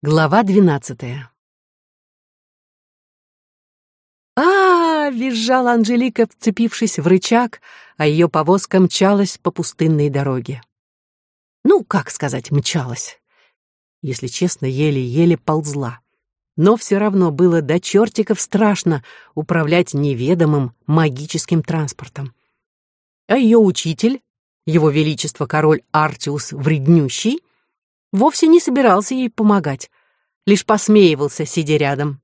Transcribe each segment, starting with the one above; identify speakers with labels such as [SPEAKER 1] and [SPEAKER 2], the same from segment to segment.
[SPEAKER 1] Глава двенадцатая. А, визжала Анжелика, вцепившись в рычаг, а ее повозка мчалась по пустынной дороге. Ну, как сказать, мчалась. Если честно, еле-еле ползла. Но все равно было до чертиков страшно управлять неведомым магическим транспортом. А ее учитель, его величество король Артиус Вреднющий, вовсе не собирался ей помогать, лишь посмеивался, сидя рядом.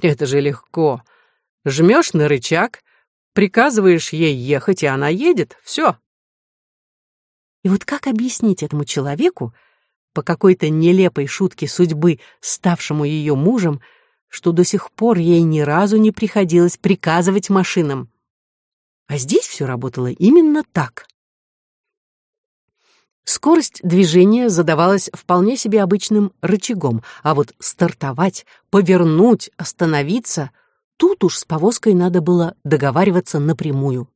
[SPEAKER 1] «Это же легко. Жмешь на рычаг, приказываешь ей ехать, и она едет. Все». И вот как объяснить этому человеку, по какой-то нелепой шутке судьбы, ставшему ее мужем, что до сих пор ей ни разу не приходилось приказывать машинам? А здесь все работало именно так. Скорость движения задавалась вполне себе обычным рычагом, а вот стартовать, повернуть, остановиться — тут уж с повозкой надо было договариваться напрямую.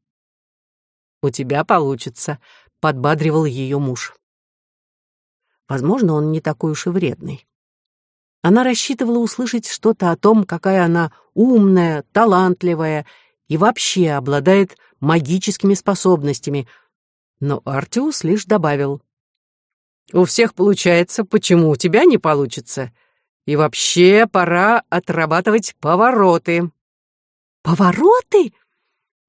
[SPEAKER 1] «У тебя получится», — подбадривал ее муж. Возможно, он не такой уж и вредный. Она рассчитывала услышать что-то о том, какая она умная, талантливая и вообще обладает магическими способностями — но Артиус лишь добавил. «У всех получается, почему у тебя не получится? И вообще пора отрабатывать повороты». «Повороты?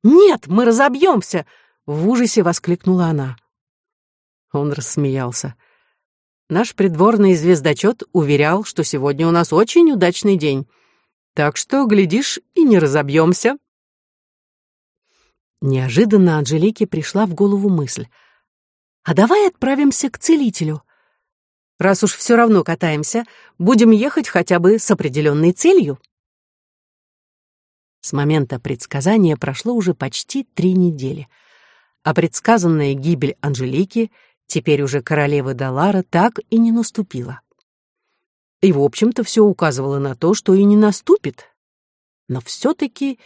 [SPEAKER 1] Нет, мы разобьемся!» — в ужасе воскликнула она. Он рассмеялся. Наш придворный звездочет уверял, что сегодня у нас очень удачный день. Так что, глядишь, и не разобьемся. Неожиданно Анжелике пришла в голову мысль. «А давай отправимся к целителю. Раз уж все равно катаемся, будем ехать хотя бы с определенной целью». С момента предсказания прошло уже почти три недели, а предсказанная гибель Анжелики, теперь уже королевы Далара, так и не наступила. И, в общем-то, все указывало на то, что и не наступит. Но все-таки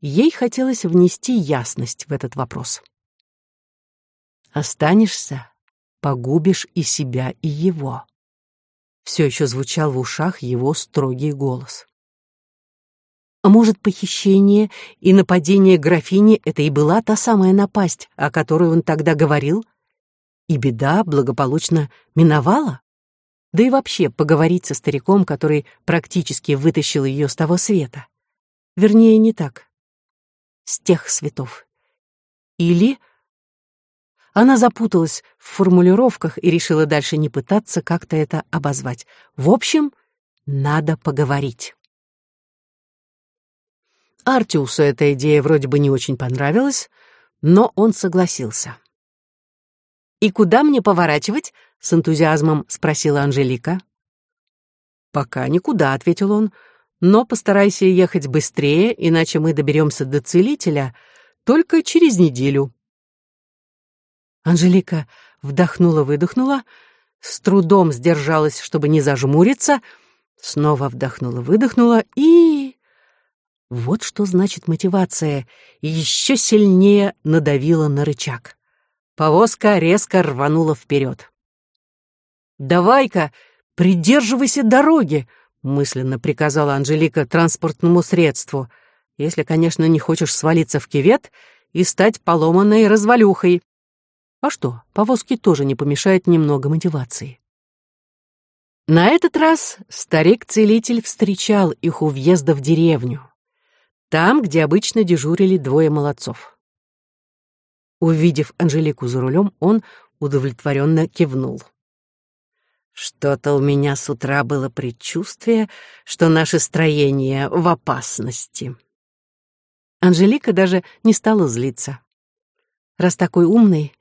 [SPEAKER 1] Ей хотелось внести ясность в этот вопрос. «Останешься, погубишь и себя, и его». Все еще звучал в ушах его строгий голос. А может, похищение и нападение графини — это и была та самая напасть, о которой он тогда говорил? И беда благополучно миновала? Да и вообще поговорить со стариком, который практически вытащил ее с того света. Вернее, не так с тех светов. Или... Она запуталась в формулировках и решила дальше не пытаться как-то это обозвать. В общем, надо поговорить. Артиусу эта идея вроде бы не очень понравилась, но он согласился. «И куда мне поворачивать?» — с энтузиазмом спросила Анжелика. «Пока никуда», — ответил он, — но постарайся ехать быстрее, иначе мы доберемся до целителя только через неделю. Анжелика вдохнула-выдохнула, с трудом сдержалась, чтобы не зажмуриться, снова вдохнула-выдохнула и... Вот что значит мотивация, еще сильнее надавила на рычаг. Повозка резко рванула вперед. «Давай-ка, придерживайся дороги!» Мысленно приказала Анжелика транспортному средству, если, конечно, не хочешь свалиться в кювет и стать поломанной развалюхой. А что, повозке тоже не помешает немного мотивации. На этот раз старик-целитель встречал их у въезда в деревню, там, где обычно дежурили двое молодцов. Увидев Анжелику за рулем, он удовлетворенно кивнул. Что-то у меня с утра было предчувствие, что наше строение в опасности. Анжелика даже не стала злиться. Раз такой умный,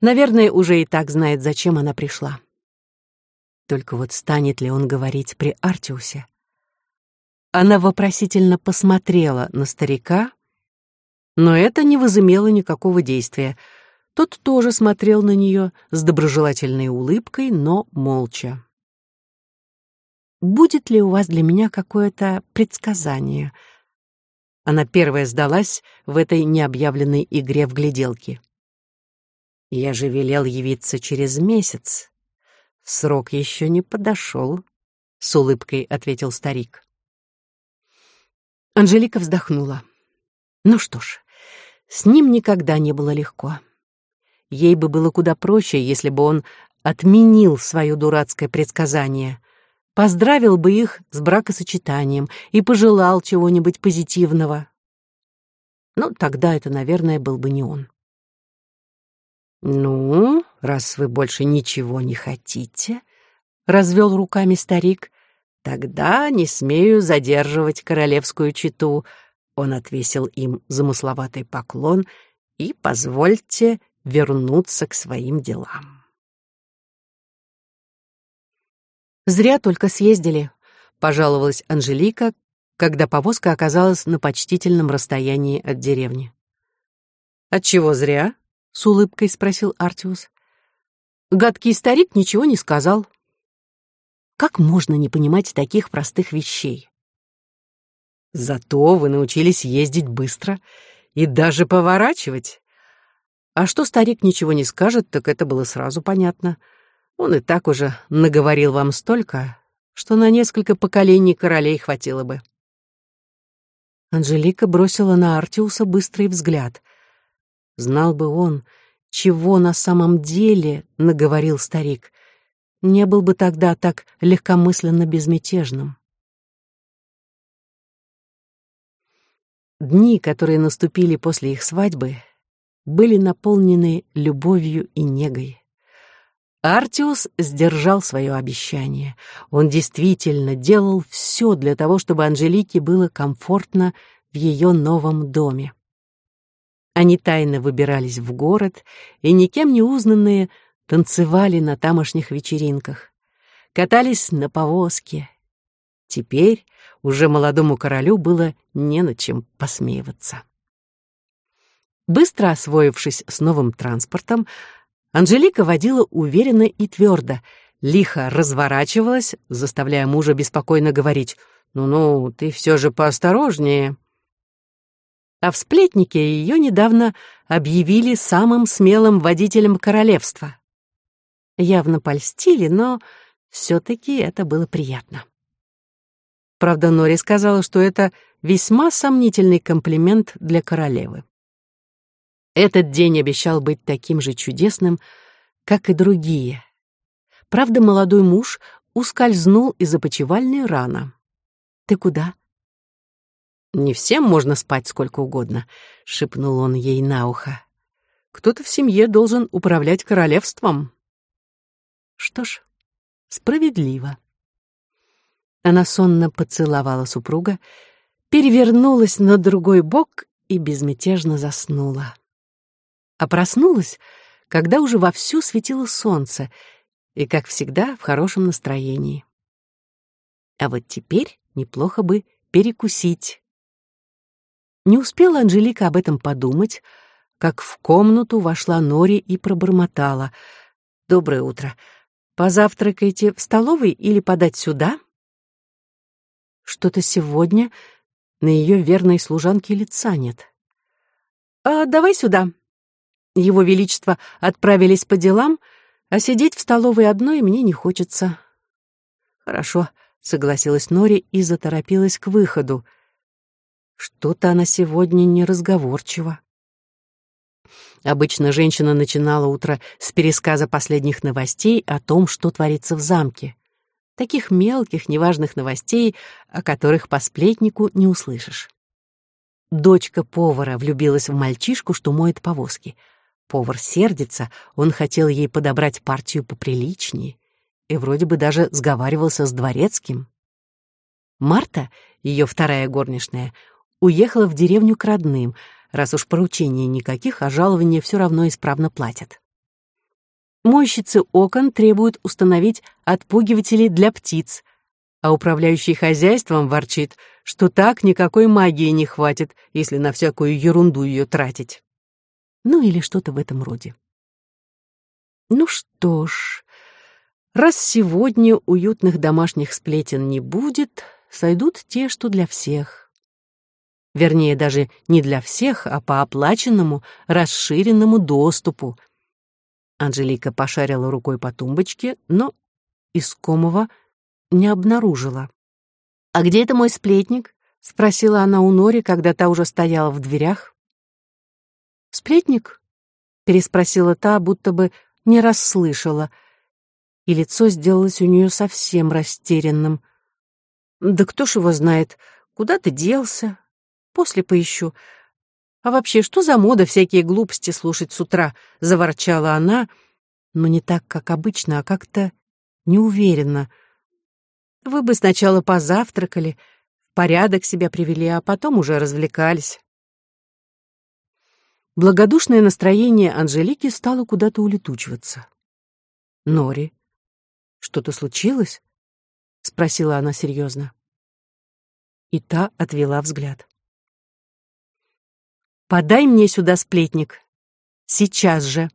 [SPEAKER 1] наверное, уже и так знает, зачем она пришла. Только вот станет ли он говорить при Артиусе? Она вопросительно посмотрела на старика, но это не возымело никакого действия — тот тоже смотрел на нее с доброжелательной улыбкой, но молча. «Будет ли у вас для меня какое-то предсказание?» Она первая сдалась в этой необъявленной игре в гляделки. «Я же велел явиться через месяц. Срок еще не подошел», — с улыбкой ответил старик. Анжелика вздохнула. Ну что ж, с ним никогда не было легко. Ей бы было куда проще, если бы он отменил свое дурацкое предсказание, поздравил бы их с бракосочетанием и пожелал чего-нибудь позитивного. Но тогда это, наверное, был бы не он. «Ну, раз вы больше ничего не хотите», — развел руками старик, «тогда не смею задерживать королевскую читу». Он отвесил им замысловатый поклон и позвольте вернуться к своим делам. «Зря только съездили», — пожаловалась Анжелика, когда повозка оказалась на почтительном расстоянии от деревни. «Отчего зря?» — с улыбкой спросил Артиус. Гадкий старик ничего не сказал. Как можно не понимать таких простых вещей? Зато вы научились ездить быстро и даже поворачивать. А что старик ничего не скажет, так это было сразу понятно. Он и так уже наговорил вам столько, что на несколько поколений королей хватило бы. Анжелика бросила на Артиуса быстрый взгляд. Знал бы он, чего на самом деле наговорил старик, не был бы тогда так легкомысленно безмятежным. Дни, которые наступили после их свадьбы, были наполнены любовью и негой. Артиус сдержал свое обещание. Он действительно делал все для того, чтобы Анжелике было комфортно в ее новом доме. Они тайно выбирались в город и, никем не узнанные, танцевали на тамошних вечеринках, катались на повозке. Теперь уже молодому королю было не над чем посмеиваться. Быстро освоившись с новым транспортом, Анжелика водила уверенно и твердо, лихо разворачивалась, заставляя мужа беспокойно говорить «Ну-ну, ты все же поосторожнее» а в сплетнике ее недавно объявили самым смелым водителем королевства. Явно польстили, но все-таки это было приятно. Правда, Нори сказала, что это весьма сомнительный комплимент для королевы. Этот день обещал быть таким же чудесным, как и другие. Правда, молодой муж ускользнул из опочивальни рано. «Ты куда?» «Не всем можно спать сколько угодно», — шепнул он ей на ухо. «Кто-то в семье должен управлять королевством». Что ж, справедливо. Она сонно поцеловала супруга, перевернулась на другой бок и безмятежно заснула. А проснулась, когда уже вовсю светило солнце, и, как всегда, в хорошем настроении. А вот теперь неплохо бы перекусить. Не успела Анжелика об этом подумать, как в комнату вошла Нори и пробормотала. «Доброе утро. Позавтракайте в столовой или подать сюда?» Что-то сегодня на ее верной служанке лица нет. «А давай сюда». Его Величество отправились по делам, а сидеть в столовой одной мне не хочется. «Хорошо», — согласилась Нори и заторопилась к выходу — что-то она сегодня неразговорчива. Обычно женщина начинала утро с пересказа последних новостей о том, что творится в замке. Таких мелких, неважных новостей, о которых по сплетнику не услышишь. Дочка повара влюбилась в мальчишку, что моет повозки. Повар сердится, он хотел ей подобрать партию поприличнее и вроде бы даже сговаривался с дворецким. Марта, ее вторая горничная, уехала в деревню к родным, раз уж поручений никаких, а жалования все равно исправно платят. Мойщицы окон требуют установить отпугиватели для птиц, а управляющий хозяйством ворчит, что так никакой магии не хватит, если на всякую ерунду ее тратить. Ну или что-то в этом роде. Ну что ж, раз сегодня уютных домашних сплетен не будет, сойдут те, что для всех. Вернее, даже не для всех, а по оплаченному, расширенному доступу. Анжелика пошарила рукой по тумбочке, но искомого не обнаружила. «А где это мой сплетник?» — спросила она у Нори, когда та уже стояла в дверях. «Сплетник?» — переспросила та, будто бы не расслышала, и лицо сделалось у нее совсем растерянным. «Да кто ж его знает? Куда ты делся? После поищу. А вообще, что за мода всякие глупости слушать с утра?» — заворчала она, но не так, как обычно, а как-то неуверенно. «Вы бы сначала позавтракали, порядок себя привели, а потом уже развлекались». Благодушное настроение Анжелики стало куда-то улетучиваться. «Нори, что-то случилось?» — спросила она серьезно. И та отвела взгляд. «Подай мне сюда сплетник. Сейчас же!»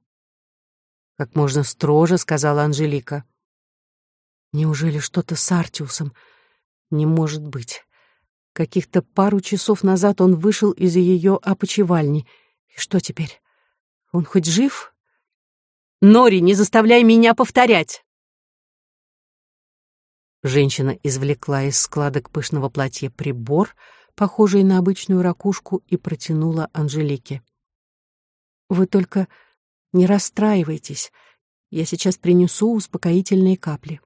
[SPEAKER 1] Как можно строже, сказала Анжелика. Неужели что-то с Артиусом? Не может быть. Каких-то пару часов назад он вышел из ее опочивальни — и что теперь? Он хоть жив? Нори, не заставляй меня повторять! Женщина извлекла из складок пышного платья прибор, похожий на обычную ракушку, и протянула Анжелике. «Вы только не расстраивайтесь. Я сейчас принесу успокоительные капли».